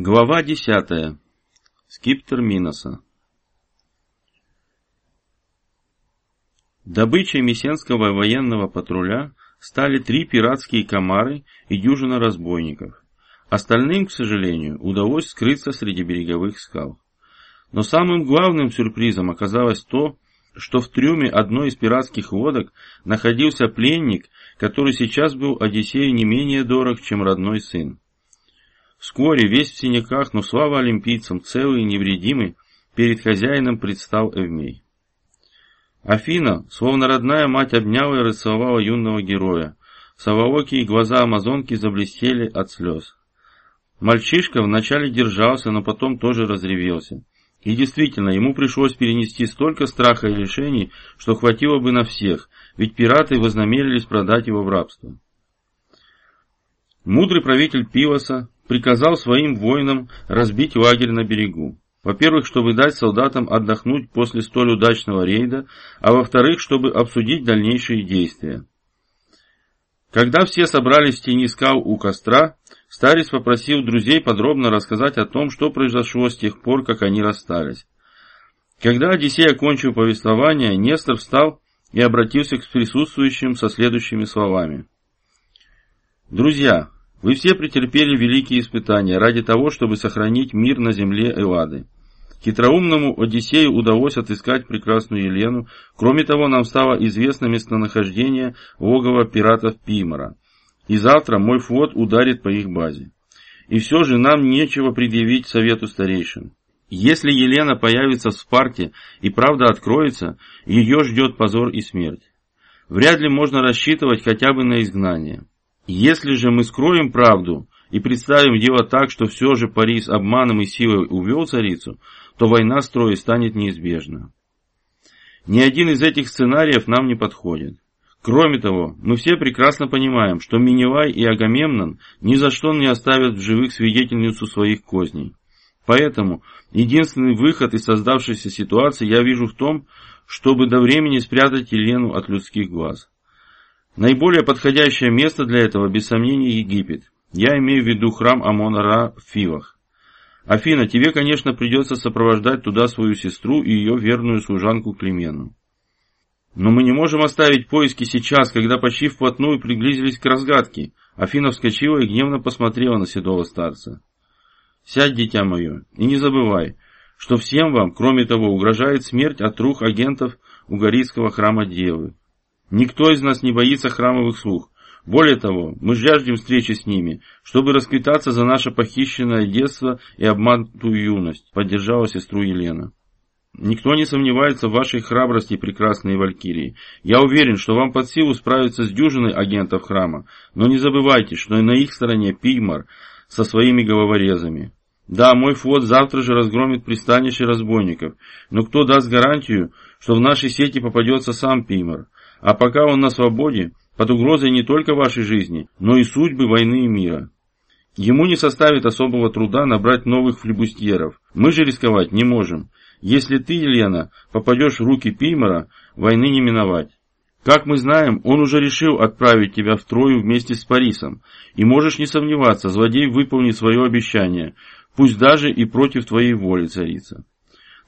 Глава десятая. Скиптер Миноса. Добычей Мессенского военного патруля стали три пиратские комары и дюжина разбойников. Остальным, к сожалению, удалось скрыться среди береговых скал. Но самым главным сюрпризом оказалось то, что в трюме одной из пиратских лодок находился пленник, который сейчас был Одиссею не менее дорог, чем родной сын. Вскоре, весь в синяках, но слава олимпийцам, целый и невредимый, перед хозяином предстал Эвмей. Афина, словно родная мать, обняла и расцеловала юного героя. Соволокие глаза амазонки заблестели от слез. Мальчишка вначале держался, но потом тоже разревелся. И действительно, ему пришлось перенести столько страха и лишений, что хватило бы на всех, ведь пираты вознамерились продать его в рабство. Мудрый правитель Пивоса приказал своим воинам разбить лагерь на берегу. Во-первых, чтобы дать солдатам отдохнуть после столь удачного рейда, а во-вторых, чтобы обсудить дальнейшие действия. Когда все собрались в тени скал у костра, старец попросил друзей подробно рассказать о том, что произошло с тех пор, как они расстались. Когда Одиссей окончил повествование, Нестор встал и обратился к присутствующим со следующими словами. «Друзья, вы все претерпели великие испытания ради того, чтобы сохранить мир на земле Эллады. Хитроумному Одиссею удалось отыскать прекрасную Елену. Кроме того, нам стало известно местонахождение логова пиратов Пимора. И завтра мой флот ударит по их базе. И все же нам нечего предъявить совету старейшин. Если Елена появится в Спарте и правда откроется, ее ждет позор и смерть. Вряд ли можно рассчитывать хотя бы на изгнание. Если же мы скроем правду и представим дело так, что все же Парис обманом и силой увел царицу, то война с Троей станет неизбежна. Ни один из этих сценариев нам не подходит. Кроме того, мы все прекрасно понимаем, что Миневай и Агамемнон ни за что не оставят в живых свидетельницу своих козней. Поэтому единственный выход из создавшейся ситуации я вижу в том, чтобы до времени спрятать Елену от людских глаз. Наиболее подходящее место для этого, без сомнения, Египет. Я имею в виду храм Амона-Ра в Фивах. Афина, тебе, конечно, придется сопровождать туда свою сестру и ее верную служанку Клемену. Но мы не можем оставить поиски сейчас, когда почти вплотную приблизились к разгадке. Афина вскочила и гневно посмотрела на седого старца. Сядь, дитя мое, и не забывай, что всем вам, кроме того, угрожает смерть от рук агентов Угарийского храма Девы. Никто из нас не боится храмовых слуг. Более того, мы жаждем встречи с ними, чтобы расквитаться за наше похищенное детство и обманутую юность, поддержала сестру Елена. Никто не сомневается в вашей храбрости, прекрасные валькирии. Я уверен, что вам под силу справиться с дюжиной агентов храма, но не забывайте, что и на их стороне Пигмар со своими головорезами. Да, мой флот завтра же разгромит пристанище разбойников, но кто даст гарантию, что в нашей сети попадется сам Пимар? А пока он на свободе, под угрозой не только вашей жизни, но и судьбы войны и мира. Ему не составит особого труда набрать новых флебустьеров. Мы же рисковать не можем. Если ты, Елена, попадешь в руки Пимора, войны не миновать. Как мы знаем, он уже решил отправить тебя в Трою вместе с Парисом. И можешь не сомневаться, злодей выполнит свое обещание, пусть даже и против твоей воли, царица.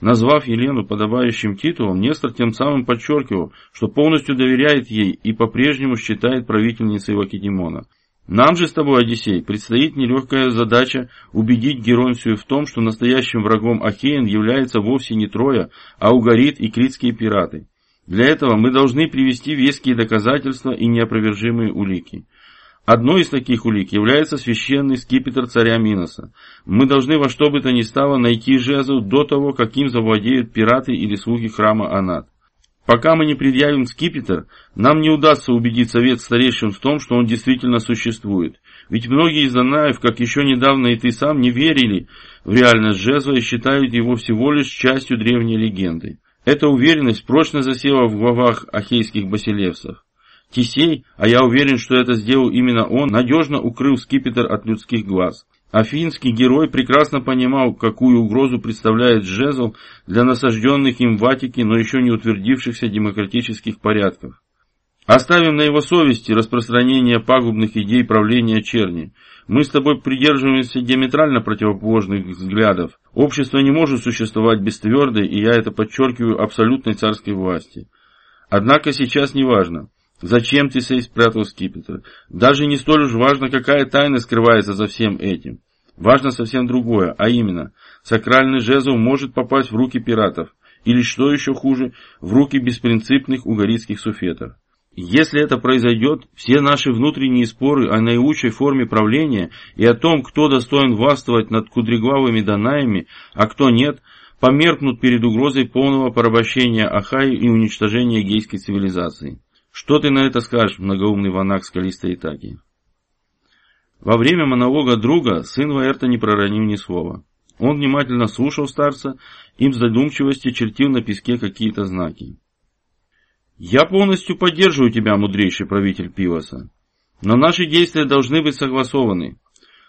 Назвав Елену подобающим титулом, Нестор тем самым подчеркивал, что полностью доверяет ей и по-прежнему считает правительницей Лакедемона. Нам же с тобой, Одиссей, предстоит нелегкая задача убедить Геронсию в том, что настоящим врагом Ахеен является вовсе не Троя, а Угарит и критские пираты. Для этого мы должны привести веские доказательства и неопровержимые улики. Одной из таких улик является священный скипетр царя Миноса. Мы должны во что бы то ни стало найти жезл до того, как им завладеют пираты или слуги храма Анат. Пока мы не предъявим скипетр, нам не удастся убедить совет старейшин в том, что он действительно существует. Ведь многие из Данаев, как еще недавно и ты сам, не верили в реальность жезла и считают его всего лишь частью древней легенды. Эта уверенность прочно засела в главах ахейских басилевсов. Тисей, а я уверен, что это сделал именно он, надежно укрыл скипетр от людских глаз. Афинский герой прекрасно понимал, какую угрозу представляет жезл для насажденных им в Атике, но еще не утвердившихся демократических порядков. Оставим на его совести распространение пагубных идей правления черни. Мы с тобой придерживаемся диаметрально противоположных взглядов. Общество не может существовать без твердой, и я это подчеркиваю, абсолютной царской власти. Однако сейчас не важно, зачем ты сей спрятал скипетр. Даже не столь уж важно, какая тайна скрывается за всем этим. Важно совсем другое, а именно, сакральный жезл может попасть в руки пиратов, или, что еще хуже, в руки беспринципных угорицких суфетов. Если это произойдет, все наши внутренние споры о наилучшей форме правления и о том, кто достоин властвовать над кудреглавыми данаями, а кто нет, померкнут перед угрозой полного порабощения Ахаи и уничтожения гейской цивилизации. Что ты на это скажешь, многоумный ванак скалистой Итаки? Во время монолога друга сын Ваэрта не проронил ни слова. Он внимательно слушал старца и в задумчивости чертил на песке какие-то знаки. Я полностью поддерживаю тебя, мудрейший правитель Пивоса. Но наши действия должны быть согласованы.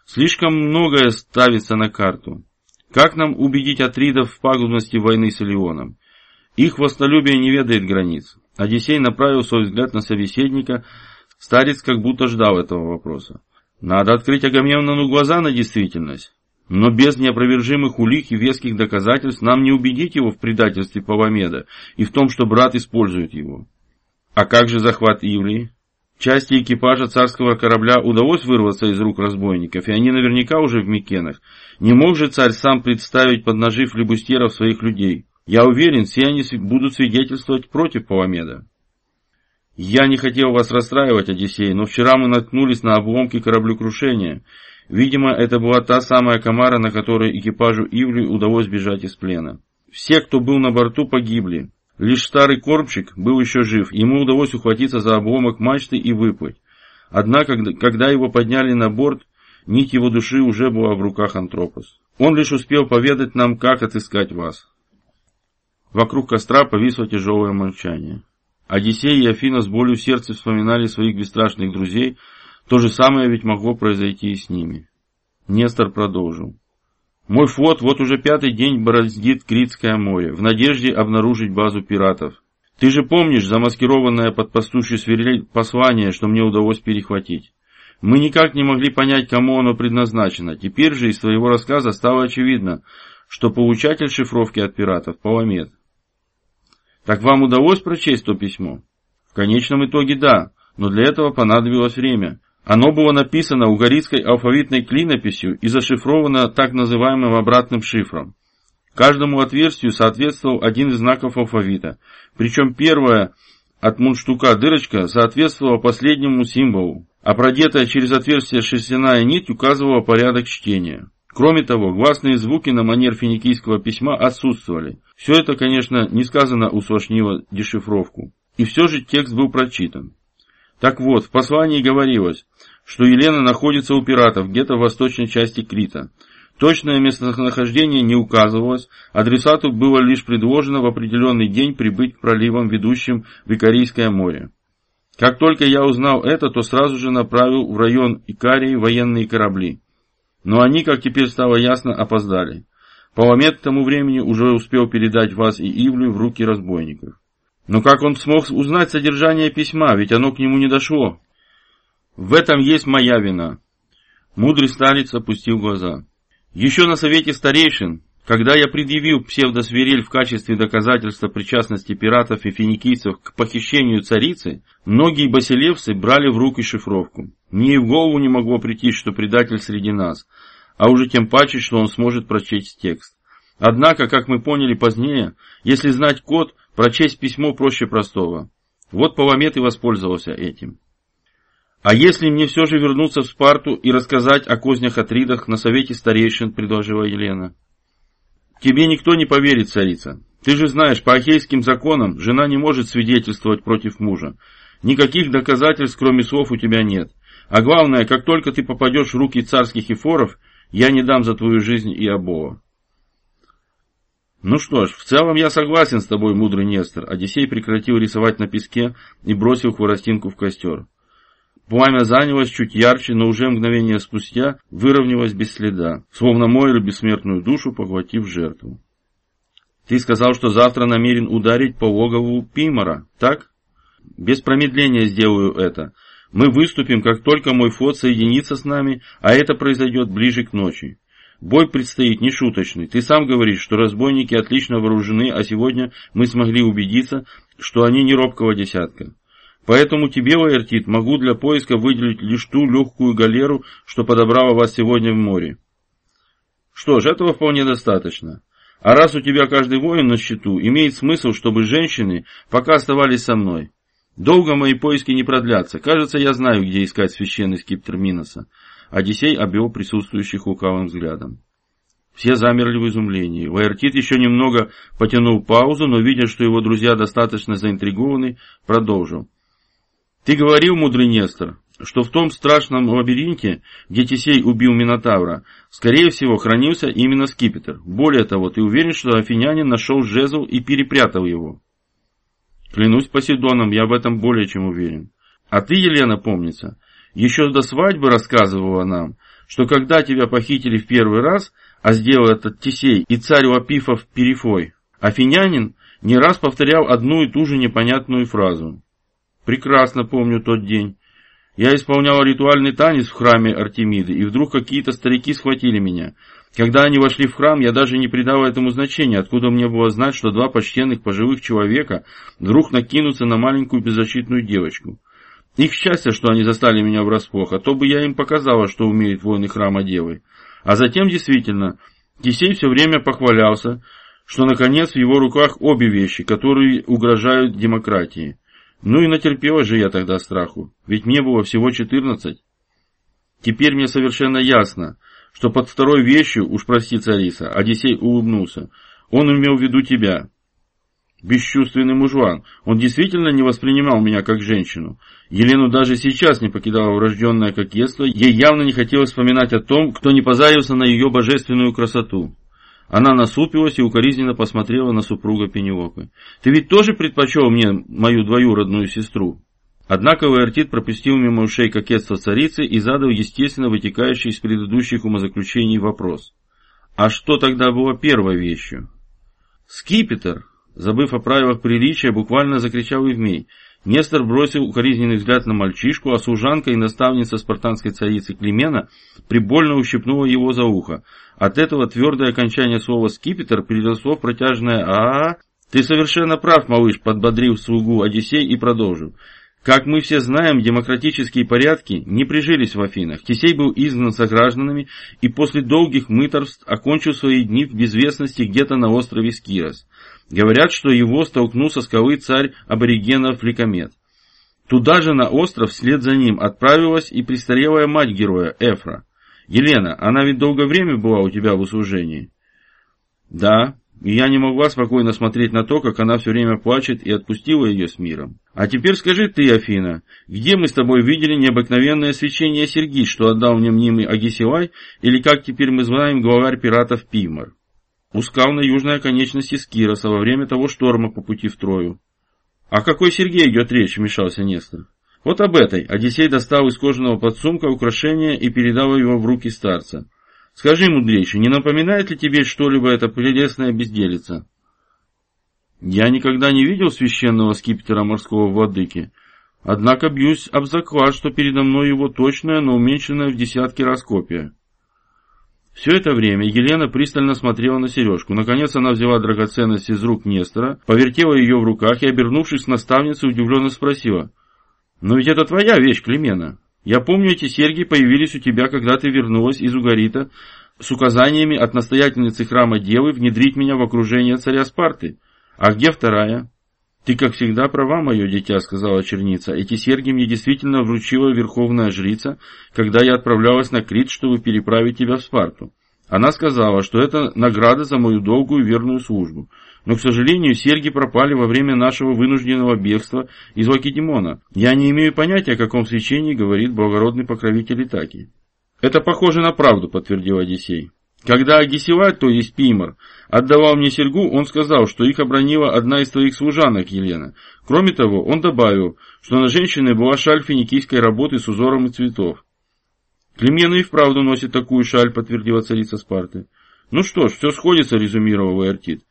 Слишком многое ставится на карту. Как нам убедить Атридов в пагубности войны с Илионом? Их властолюбие не ведает границ. Одиссей направил свой взгляд на собеседника. Старец как будто ждал этого вопроса. Надо открыть Агамемнону глаза на действительность. Но без неопровержимых улик и веских доказательств нам не убедить его в предательстве Павамеда и в том, что брат использует его. А как же захват Ивлии? Части экипажа царского корабля удалось вырваться из рук разбойников, и они наверняка уже в Микенах. Не мог же царь сам представить под ножи флебустеров своих людей. Я уверен, все они будут свидетельствовать против Павамеда. Я не хотел вас расстраивать, Одиссей, но вчера мы наткнулись на обломки кораблекрушения. Видимо, это была та самая комара, на которой экипажу Ивли удалось бежать из плена. Все, кто был на борту, погибли. Лишь старый кормчик был еще жив, ему удалось ухватиться за обломок мачты и выплыть. Однако, когда его подняли на борт, нить его души уже была в руках Антропос. Он лишь успел поведать нам, как отыскать вас. Вокруг костра повисло тяжелое молчание. Одиссей и Афина с болью в сердце вспоминали своих бесстрашных друзей, то же самое ведь могло произойти и с ними. Нестор продолжил. Мой флот вот уже пятый день бороздит Критское море, в надежде обнаружить базу пиратов. Ты же помнишь замаскированное под пастушью свирель послание, что мне удалось перехватить? Мы никак не могли понять, кому оно предназначено. Теперь же из твоего рассказа стало очевидно, что получатель шифровки от пиратов – Паламед. Так вам удалось прочесть то письмо? В конечном итоге да, но для этого понадобилось время. Оно было написано угорицкой алфавитной клинописью и зашифровано так называемым обратным шифром. Каждому отверстию соответствовал один из знаков алфавита, причем первая от мундштука дырочка соответствовала последнему символу, а продетая через отверстие шерстяная нить указывала порядок чтения. Кроме того, гласные звуки на манер финикийского письма отсутствовали. Все это, конечно, несказанно усложнило дешифровку. И все же текст был прочитан. Так вот, в послании говорилось, что Елена находится у пиратов где-то в восточной части Крита. Точное местонахождение не указывалось, адресату было лишь предложено в определенный день прибыть к проливам, ведущим в Икарийское море. Как только я узнал это, то сразу же направил в район Икарии военные корабли. Но они, как теперь стало ясно, опоздали. Паламет к тому времени уже успел передать вас и Ивлю в руки разбойников. Но как он смог узнать содержание письма, ведь оно к нему не дошло? В этом есть моя вина. Мудрый старец опустил глаза. Еще на совете старейшин, когда я предъявил псевдосвирель в качестве доказательства причастности пиратов и финикийцев к похищению царицы, многие басилевцы брали в руки шифровку. Мне и в голову не могло прийти, что предатель среди нас, а уже тем паче, что он сможет прочесть текст. Однако, как мы поняли позднее, если знать код, прочесть письмо проще простого. Вот Паламет и воспользовался этим. А если мне все же вернуться в Спарту и рассказать о кознях Атридах на совете старейшин, предложила Елена. Тебе никто не поверит, царица. Ты же знаешь, по ахейским законам жена не может свидетельствовать против мужа. Никаких доказательств, кроме слов, у тебя нет. А главное, как только ты попадешь в руки царских эфоров, я не дам за твою жизнь и обоа. Ну что ж, в целом я согласен с тобой, мудрый Нестор. Одиссей прекратил рисовать на песке и бросил хворостинку в костер. Пламя занялось чуть ярче, но уже мгновение спустя выровнялось без следа, словно Мойру бессмертную душу поглотив жертву. Ты сказал, что завтра намерен ударить по логову Пимора, так? Без промедления сделаю это. Мы выступим, как только мой флот соединится с нами, а это произойдет ближе к ночи. Бой предстоит нешуточный. Ты сам говоришь, что разбойники отлично вооружены, а сегодня мы смогли убедиться, что они не робкого десятка. Поэтому тебе, Ваертит, могу для поиска выделить лишь ту легкую галеру, что подобрала вас сегодня в море. Что ж, этого вполне достаточно. А раз у тебя каждый воин на счету, имеет смысл, чтобы женщины пока оставались со мной. Долго мои поиски не продлятся. Кажется, я знаю, где искать священный скиптер Миноса. Одиссей обвел присутствующих лукавым взглядом. Все замерли в изумлении. Ваертит еще немного потянул паузу, но, видя, что его друзья достаточно заинтригованы, продолжил. «Ты говорил, мудрый Нестор, что в том страшном лабиринте, где Тесей убил Минотавра, скорее всего, хранился именно скипетр. Более того, ты уверен, что афинянин нашел жезл и перепрятал его?» «Клянусь Посейдоном, я в этом более чем уверен. А ты, Елена, помнится, еще до свадьбы рассказывала нам, что когда тебя похитили в первый раз, а сделал этот Тесей и царь Лапифов Перифой, афинянин не раз повторял одну и ту же непонятную фразу. Прекрасно помню тот день. Я исполнял ритуальный танец в храме Артемиды, и вдруг какие-то старики схватили меня. Когда они вошли в храм, я даже не придал этому значения, откуда мне было знать, что два почтенных пожилых человека вдруг накинутся на маленькую беззащитную девочку. Их счастье, что они застали меня врасплох, а то бы я им показала, что умеет воины храма девы. А затем, действительно, Кисей все время похвалялся, что, наконец, в его руках обе вещи, которые угрожают демократии. Ну и натерпелась же я тогда страху, ведь мне было всего четырнадцать. Теперь мне совершенно ясно, что под второй вещью, уж прости царица, Одиссей улыбнулся, он имел в виду тебя. Бесчувственный мужлан, он действительно не воспринимал меня как женщину. Елену даже сейчас не покидало врожденное кокетство, ей явно не хотелось вспоминать о том, кто не позарился на ее божественную красоту. Она насупилась и укоризненно посмотрела на супруга Пенелопы. «Ты ведь тоже предпочел мне мою двоюродную сестру?» Однако Ваертит пропустил мимо ушей кокетство царицы и задал естественно вытекающий из предыдущих умозаключений вопрос. «А что тогда было первой вещью?» «Скипетр!» Забыв о правилах приличия, буквально закричал Евмей. Нестор бросил укоризненный взгляд на мальчишку, а служанка и наставница спартанской царицы Климена прибольно ущипнула его за ухо. От этого твердое окончание слова «скипетр» переросло в протяжное а, -а, «Ты совершенно прав, малыш», — подбодрил слугу Одиссей и продолжил. Как мы все знаем, демократические порядки не прижились в Афинах. Тесей был изгнан согражданами и после долгих мыторств окончил свои дни в безвестности где-то на острове Скирос. Говорят, что его столкнул со скалы царь аборигенов Ликомет. Туда же на остров вслед за ним отправилась и престарелая мать героя, Эфра. Елена, она ведь долгое время была у тебя в услужении? Да, и я не могла спокойно смотреть на то, как она все время плачет и отпустила ее с миром. А теперь скажи ты, Афина, где мы с тобой видели необыкновенное свечение Сергий, что отдал мне мнимый Агисилай, или как теперь мы знаем главарь пиратов Пимар? Ускал на южной оконечности Скироса во время того шторма по пути в Трою. «О какой Сергей идет речь?» – вмешался Нестор. «Вот об этой». Одиссей достал из кожаного подсумка украшение и передал его в руки старца. «Скажи, мудрейший, не напоминает ли тебе что-либо эта прелестная безделица?» «Я никогда не видел священного скипетра морского владыки, однако бьюсь об заклад, что передо мной его точная, но уменьшенная в десятки раз копия». Все это время Елена пристально смотрела на сережку. Наконец она взяла драгоценность из рук Нестора, повертела ее в руках и, обернувшись к наставнице, удивленно спросила. «Но ведь это твоя вещь, Климена. Я помню, эти серьги появились у тебя, когда ты вернулась из Угарита с указаниями от настоятельницы храма Девы внедрить меня в окружение царя Спарты. А где вторая?» «Ты, как всегда, права, мое дитя», — сказала черница. «Эти серьги мне действительно вручила верховная жрица, когда я отправлялась на Крит, чтобы переправить тебя в Спарту. Она сказала, что это награда за мою долгую верную службу. Но, к сожалению, серьги пропали во время нашего вынужденного бегства из Лакедемона. Я не имею понятия, о каком свечении говорит благородный покровитель Итаки». «Это похоже на правду», — подтвердил Одиссей. Когда Агисилай, то есть Пимор, отдавал мне серьгу, он сказал, что их обронила одна из твоих служанок, Елена. Кроме того, он добавил, что на женщине была шаль финикийской работы с узором и цветов. Клемена и вправду носит такую шаль, подтвердила царица Спарты. Ну что ж, все сходится, резюмировал Эртит.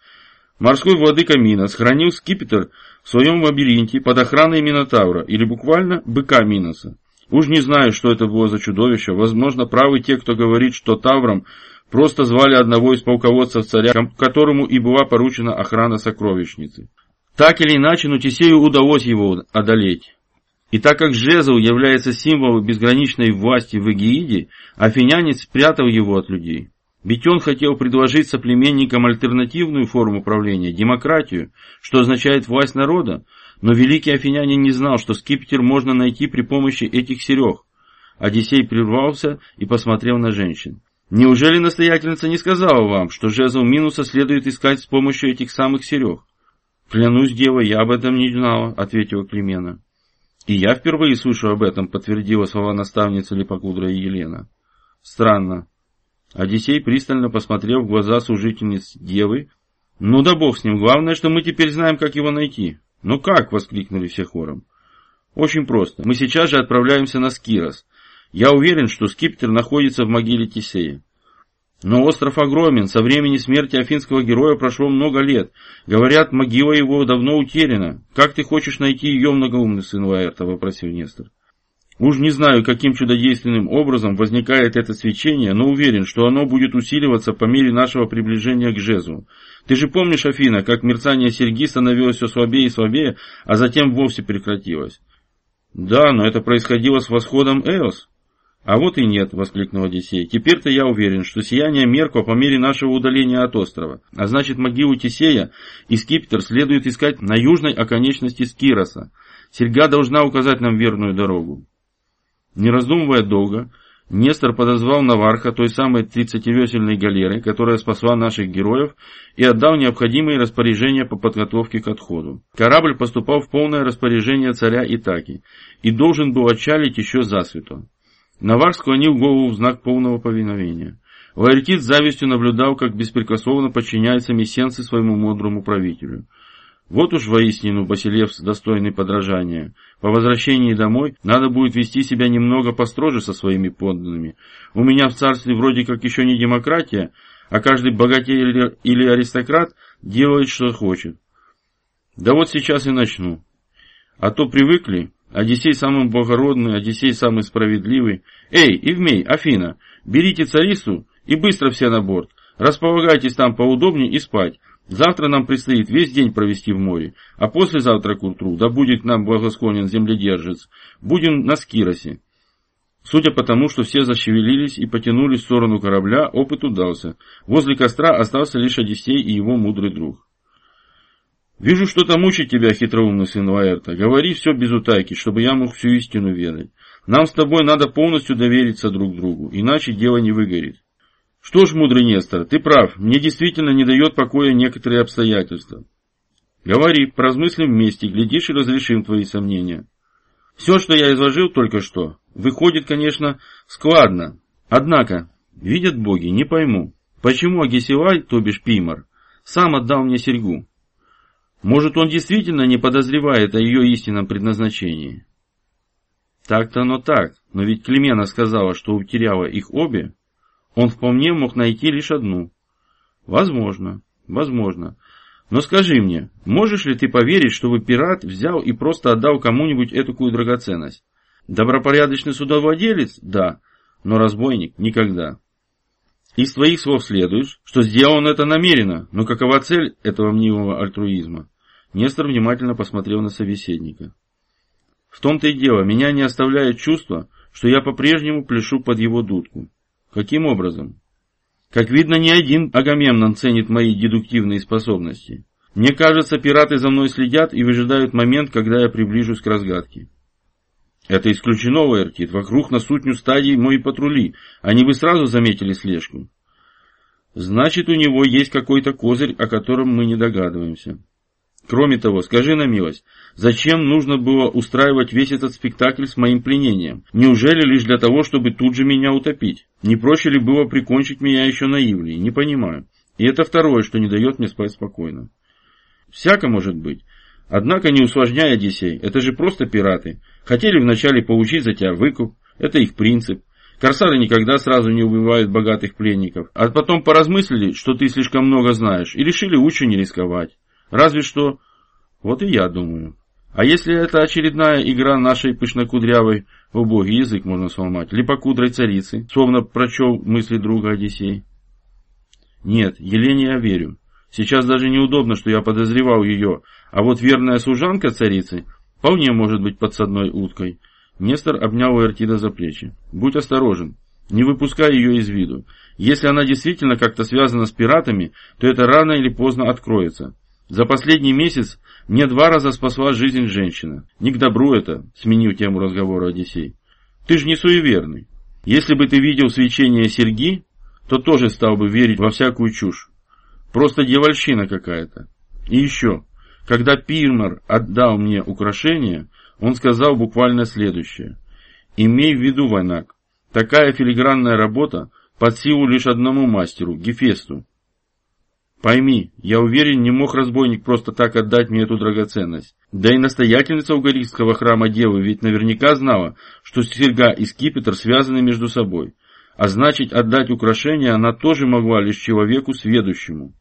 Морской владыка Минос хранил скипетр в своем лабиринте под охраной Минотавра, или буквально быка Миноса. Уж не знаю, что это было за чудовище. Возможно, правы те, кто говорит, что Тавром просто звали одного из полководцев царя, которому и была поручена охрана сокровищницы. Так или иначе, но Тесею удалось его одолеть. И так как жезл является символом безграничной власти в Эгеиде, афинянец спрятал его от людей. Ведь он хотел предложить соплеменникам альтернативную форму правления, демократию, что означает власть народа, но великий афинянин не знал, что скипетр можно найти при помощи этих серег. Одиссей прервался и посмотрел на женщин. «Неужели настоятельница не сказала вам, что жезл минуса следует искать с помощью этих самых серег?» «Клянусь, дева, я об этом не знала», — ответила Климена. «И я впервые слышу об этом», — подтвердила слова наставницы Липокудра Елена. «Странно». Одиссей пристально посмотрел в глаза служительниц девы. «Ну да бог с ним, главное, что мы теперь знаем, как его найти». «Ну как?» — воскликнули все хором. «Очень просто. Мы сейчас же отправляемся на Скирос. Я уверен, что скипетр находится в могиле Тесея. Но остров огромен, со времени смерти афинского героя прошло много лет. Говорят, могила его давно утеряна. Как ты хочешь найти ее, многоумный сын Лаэрта?» — вопросил Нестор. Уж не знаю, каким чудодейственным образом возникает это свечение, но уверен, что оно будет усиливаться по мере нашего приближения к жезу. Ты же помнишь, Афина, как мерцание серьги становилось все слабее и слабее, а затем вовсе прекратилось? Да, но это происходило с восходом Эос. А вот и нет, воскликнул Одиссей. Теперь-то я уверен, что сияние меркло по мере нашего удаления от острова. А значит, могилу Тесея и скипетр следует искать на южной оконечности Скироса. Серьга должна указать нам верную дорогу. Не раздумывая долго, Нестор подозвал Наварха той самой тридцативесельной галеры, которая спасла наших героев, и отдал необходимые распоряжения по подготовке к отходу. Корабль поступал в полное распоряжение царя Итаки и должен был отчалить еще засвету. Наварх склонил голову в знак полного повиновения. Лаэртит с завистью наблюдал, как беспрекословно подчиняется Мессенцы своему мудрому правителю. Вот уж воистину Басилевс достойный подражания. По возвращении домой надо будет вести себя немного построже со своими подданными. У меня в царстве вроде как еще не демократия, а каждый богатей или аристократ делает, что хочет. Да вот сейчас и начну. А то привыкли, Одиссей самый благородный, Одиссей самый справедливый. Эй, Евмей, Афина, берите царицу и быстро все на борт. Располагайтесь там поудобнее и спать. Завтра нам предстоит весь день провести в море, а послезавтра к утру, да будет нам благосклонен земледержец, будем на Скиросе. Судя по тому, что все зашевелились и потянулись в сторону корабля, опыт удался. Возле костра остался лишь Одиссей и его мудрый друг. «Вижу, что-то мучит тебя, хитроумный сын Лаэрта. Говори все без утайки, чтобы я мог всю истину ведать. Нам с тобой надо полностью довериться друг другу, иначе дело не выгорит. Что ж, мудрый Нестор, ты прав, мне действительно не дает покоя некоторые обстоятельства. Говори, поразмыслим вместе, глядишь и разрешим твои сомнения. Все, что я изложил только что, выходит, конечно, складно. Однако, видят боги, не пойму, почему Агесилай, то бишь Пимар, сам отдал мне серьгу. Может, он действительно не подозревает о ее истинном предназначении? Так-то оно так, но ведь Климена сказала, что утеряла их обе, он вполне мог найти лишь одну. Возможно, возможно. Но скажи мне, можешь ли ты поверить, чтобы пират взял и просто отдал кому-нибудь этакую драгоценность? Добропорядочный судовладелец? Да. Но разбойник? Никогда. Из твоих слов следует, что сделал он это намеренно, но какова цель этого мнимого альтруизма? Нестор внимательно посмотрел на собеседника. В том-то и дело, меня не оставляет чувство, что я по-прежнему пляшу под его дудку. Каким образом? Как видно, ни один Агамемнон ценит мои дедуктивные способности. Мне кажется, пираты за мной следят и выжидают момент, когда я приближусь к разгадке. Это исключено, Лаэртит. Вокруг на сотню стадий мои патрули. Они бы сразу заметили слежку. Значит, у него есть какой-то козырь, о котором мы не догадываемся. Кроме того, скажи на милость, зачем нужно было устраивать весь этот спектакль с моим пленением? Неужели лишь для того, чтобы тут же меня утопить? Не проще ли было прикончить меня еще на Ивлии? Не понимаю. И это второе, что не дает мне спать спокойно. Всяко может быть. Однако не усложняй, Одиссей, это же просто пираты. Хотели вначале получить за тебя выкуп, это их принцип. Корсары никогда сразу не убивают богатых пленников, а потом поразмыслили, что ты слишком много знаешь, и решили лучше не рисковать. Разве что... Вот и я думаю. А если это очередная игра нашей пышнокудрявой, убогий язык можно сломать, липокудрой царицы, словно прочел мысли друга Одиссей? Нет, Елене я верю. Сейчас даже неудобно, что я подозревал ее, а вот верная служанка царицы вполне может быть подсадной уткой. Нестор обнял Уэртида за плечи. Будь осторожен, не выпускай ее из виду. Если она действительно как-то связана с пиратами, то это рано или поздно откроется. За последний месяц мне два раза спасла жизнь женщина. Не к добру это, сменил тему разговора Одиссей. Ты же не суеверный. Если бы ты видел свечение серьги, то тоже стал бы верить во всякую чушь. Просто дьявольщина какая-то. И еще, когда Пирмар отдал мне украшение, он сказал буквально следующее. Имей в виду, Войнак, такая филигранная работа под силу лишь одному мастеру, Гефесту. Пойми, я уверен, не мог разбойник просто так отдать мне эту драгоценность. Да и настоятельница угорийского храма Девы ведь наверняка знала, что серьга и скипетр связаны между собой. А значит, отдать украшение она тоже могла лишь человеку сведущему.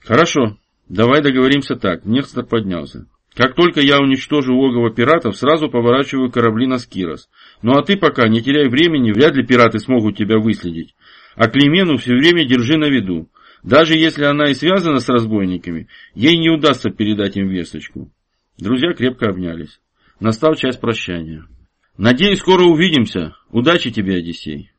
Хорошо, давай договоримся так. Некстер поднялся. Как только я уничтожу логово пиратов, сразу поворачиваю корабли на Скирос. Ну а ты пока не теряй времени, вряд ли пираты смогут тебя выследить. А Клемену все время держи на виду. Даже если она и связана с разбойниками, ей не удастся передать им весточку. Друзья крепко обнялись. Настал час прощания. Надеюсь, скоро увидимся. Удачи тебе, Одиссей.